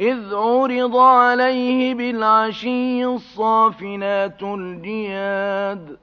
إذ عرض عليه بالعشي الصافنات الجياد